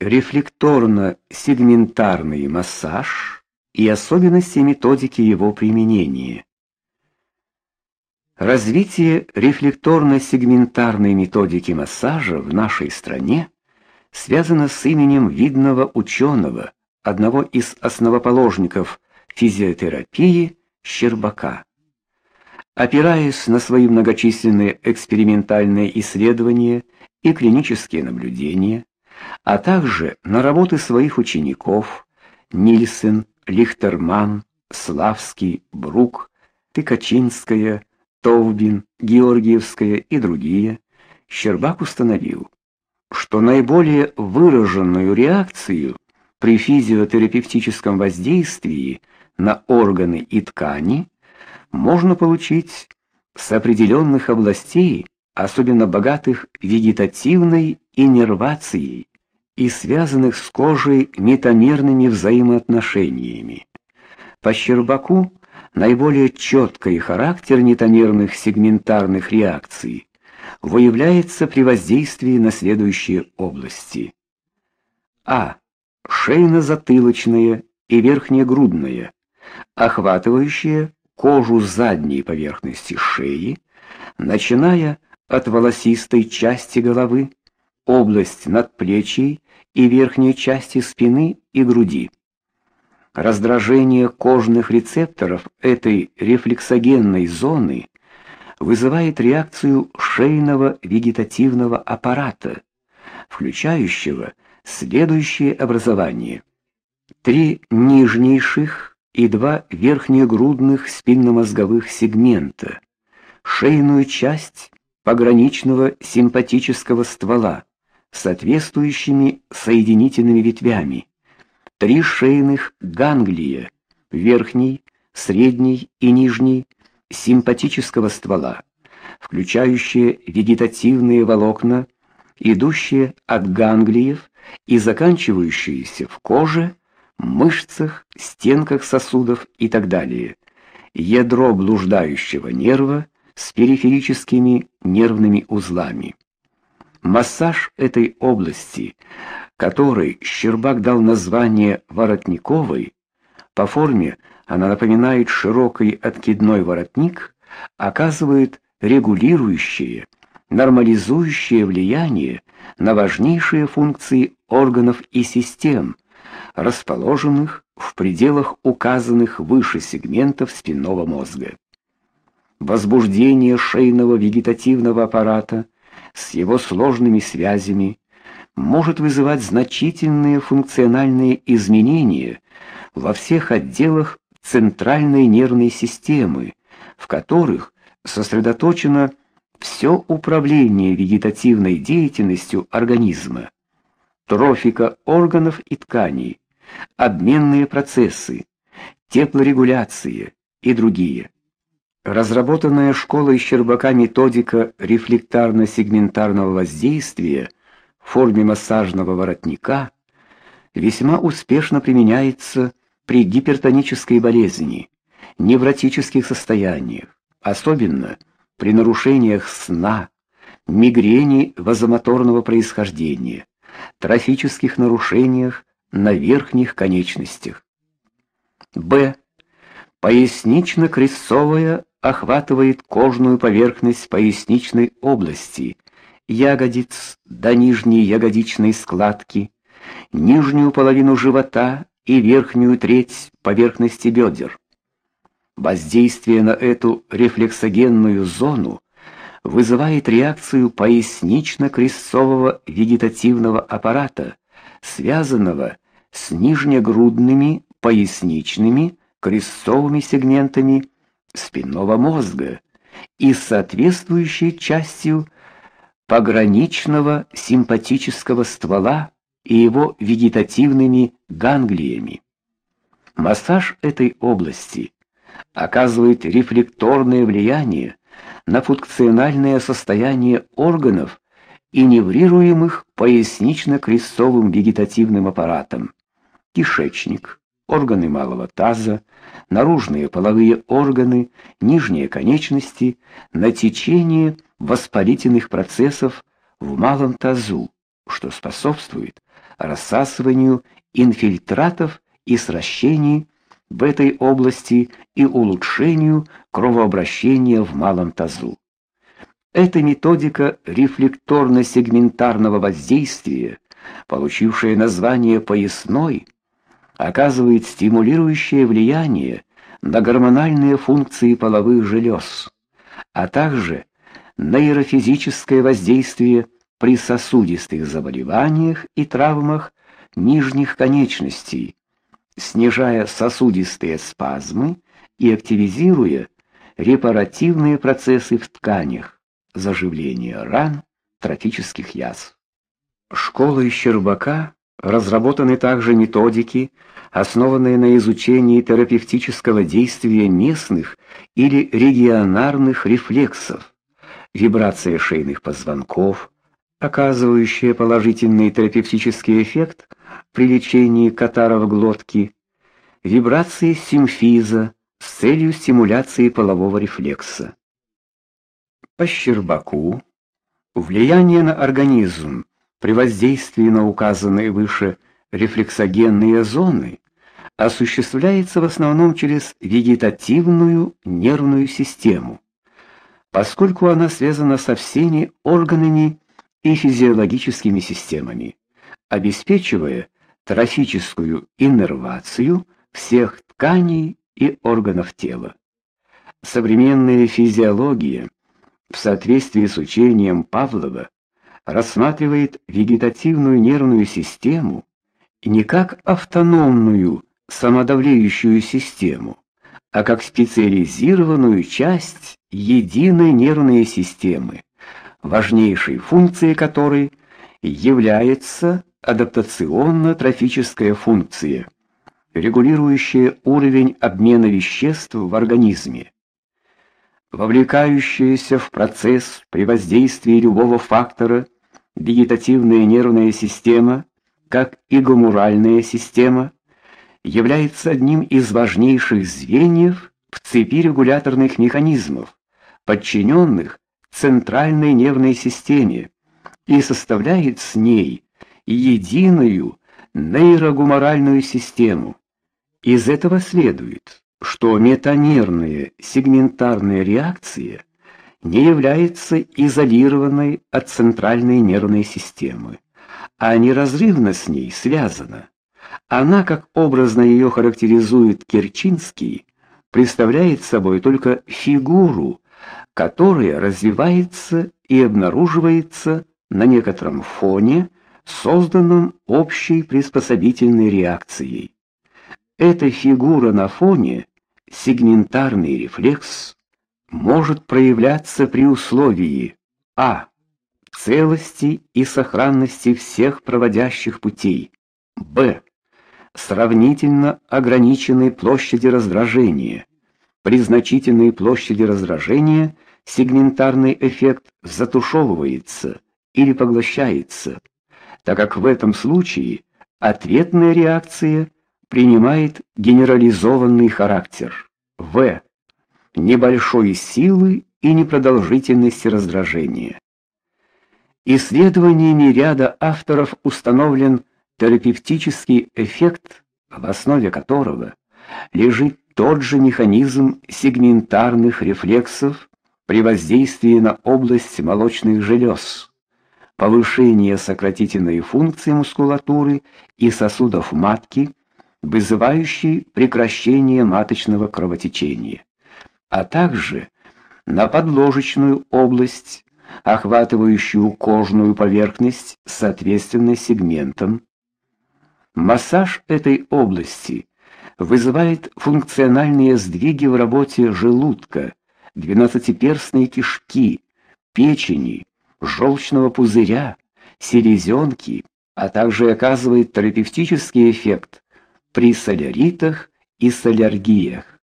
рефлекторно-сегментарный массаж и особенности методики его применения. Развитие рефлекторно-сегментарной методики массажа в нашей стране связано с именем видного ученого, одного из основоположников физиотерапии Щербака. Опираясь на свои многочисленные экспериментальные исследования и клинические наблюдения, а также на работы своих учеников Нильсен, Лихтерман, Славский, Брук, Тыкачинская, Товбин, Георгиевская и другие, Щербак установил, что наиболее выраженную реакцию при физиотерапевтическом воздействии на органы и ткани можно получить с определенных областей, особенно богатых вегетативной иннервацией и связанных с кожей метамерными взаимоотношениями. По Щербаку наиболее четкий характер нетомерных сегментарных реакций выявляется при воздействии на следующие области: А. шейно-затылочная и верхнегрудная, охватывающая кожу задней поверхности шеи, начиная от волосистой части головы, область надплечий и верхней части спины и груди. Раздражение кожных рецепторов этой рефлексогенной зоны вызывает реакцию шейного вегетативного аппарата, включающего следующие образования: три нижнейших и два верхнегрудных спинномозговых сегмента, шейную часть пограничного симпатического ствола соответствующими соединительными ветвями, три шейных ганглия, верхний, средний и нижний симпатического ствола, включающие вегетативные волокна, идущие от ганглиев и заканчивающиеся в коже мышцах, стенках сосудов и так далее. Ядро блуждающего нерва с периферическими нервными узлами. Массаж этой области, который Щербак дал название воротниковой, по форме она напоминает широкий откидной воротник, оказывает регулирующее, нормализующее влияние на важнейшие функции органов и систем расположенных в пределах указанных выше сегментов спинного мозга. Возбуждение шейного вегетативного аппарата с его сложными связями может вызывать значительные функциональные изменения во всех отделах центральной нервной системы, в которых сосредоточено все управление вегетативной деятельностью организма, трофика органов и тканей, обменные процессы, теплорегуляция и другие. Разработанная школой Щербака методика рефлекторно-сегментарного воздействия в форме массажного воротника весьма успешно применяется при гипертонической болезни, невротических состояниях, особенно при нарушениях сна, мигрени вазомоторного происхождения, трофических нарушениях на верхних конечностях. Б. Пояснично-крестцовая охватывает кожную поверхность поясничной области, ягодиц до нижней ягодичной складки, нижнюю половину живота и верхнюю треть поверхности бедер. Воздействие на эту рефлексогенную зону вызывает реакцию пояснично-крестцового вегетативного аппарата, связанного с нижнегрудными поясничными крестцовыми сегментами спинного мозга и соответствующей частью пограничного симпатического ствола и его вегетативными ганглиями. Массаж этой области оказывает рефлекторное влияние на функциональное состояние органов и неврируемых пояснично-крестцовым вегетативным аппаратом. Кишечник, органы малого таза, наружные половые органы, нижние конечности на течение воспалительных процессов в малом тазу, что способствует рассасыванию инфильтратов и сращений в этой области и улучшению кровообращения в малом тазу. Эта методика рефлекторно-сегментарного воздействия, получившая название поясной, оказывает стимулирующее влияние на гормональные функции половых желез, а также нейрофизическое воздействие при сосудистых заболеваниях и травмах нижних конечностей, снижая сосудистые спазмы и активизируя репаративные процессы в тканях, заживление ран, трофических язв. Школой Щербака разработаны также методики, основанные на изучении терапевтического действия местных или регионарных рефлексов, вибрация шейных позвонков, оказывающая положительный терапевтический эффект при лечении катаров глотки, вибрации симфиза с целью стимуляции полового рефлекса. По Щербаку влияние на организм при воздействии на указанные выше рефлексогенные зоны осуществляется в основном через вегетативную нервную систему, поскольку она связана со всеми органами и физиологическими системами, обеспечивая трофическую иннервацию всех тканей и органов тела. Современная физиология в соответствии с учением Павлова рассматривает вегетативную нервную систему не как автономную самодавлеющую систему, а как специализированную часть единой нервной системы, важнейшей функцией которой является адаптационно-трофическая функция, регулирующая уровень обмена веществ в организме. Вовлекающаяся в процесс при воздействии любого фактора вегетативная нервная система, как и гуморальная система, является одним из важнейших звеньев в цепи регуляторных механизмов, подчиненных центральной нервной системе и составляет с ней единую нейрогуморальную систему. Из этого следует, что метанервная сегментарная реакция не является изолированной от центральной нервной системы, а неразрывно с ней связана. Она, как образно ее характеризует Керчинский, представляет собой только фигуру, которая развивается и обнаруживается на некотором фоне, созданном общей приспособительной реакцией. Эта фигура на фоне, сегментарный рефлекс, может проявляться при условии а целости и сохранности всех проводящих путей, б сравнительно ограниченной площади раздражения. При значительной площади раздражения сегментарный эффект затушевывается или поглощается, так как в этом случае ответная реакция принимает генерализованный характер. В. Небольшой силы и непродолжительности раздражения. Исследованиями ряда авторов установлен терапевтический эффект, в основе которого лежит тот же механизм сегментарных рефлексов при воздействии на область молочных желез, повышение сократительной функции мускулатуры и сосудов матки, вызывающий прекращение маточного кровотечения, а также на подложечную область, охватывающую кожную поверхность соответственно сегментам, Массаж этой области вызывает функциональные сдвиги в работе желудка, двенадцатиперстной кишки, печени, желчного пузыря, селезенки, а также оказывает терапевтический эффект при соляритах и соляргиях.